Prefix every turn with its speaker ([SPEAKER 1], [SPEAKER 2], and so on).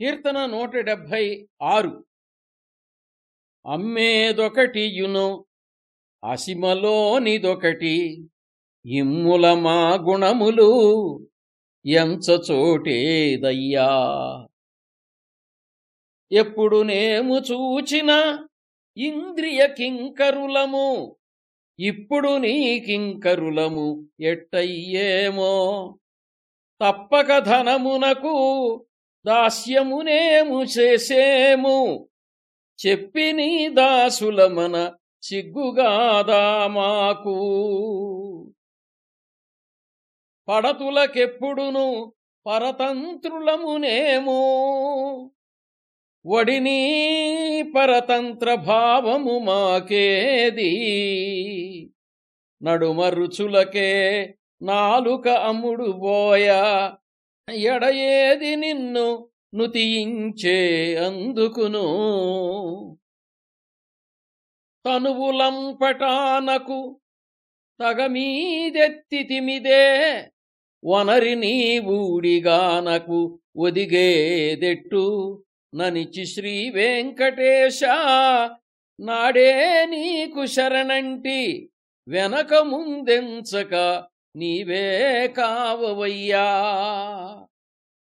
[SPEAKER 1] కీర్తన నూట డెబ్భై ఆరు. అమ్మేదొకటియును అసిమలోనిదొకటి ఇమ్ముల మా గుణములు ఎంచచోటేదయ్యా. ఎప్పుడు నేము చూచిన ఇంద్రియ కింకరులము ఇప్పుడు నీ కింకరులము ఎట్టయ్యేమో. తప్పక ధనమునకు దాస్యమునేము చేసేము. చెప్పి నీ దాసులమన సిగ్గుగాదా మాకు. పడతులకెప్పుడును పరతంత్రులమునేము. వడిని పరతంత్ర భావము మాకేది. నడుమ రుచులకే నాలుక అమ్ముడు బోయా ఎడయేది నిన్ను నుతియించే అందుకును. తనువులంపటానకు తగమీదెత్తితిమిదే వనరి నీ ఊడిగానకు ఒదిగేదెట్టు. ననిచి శ్రీ వెంకటేశ నాడే నీకు శరణంటి వెనక ముందెంచక నీవే కావవయ్యా.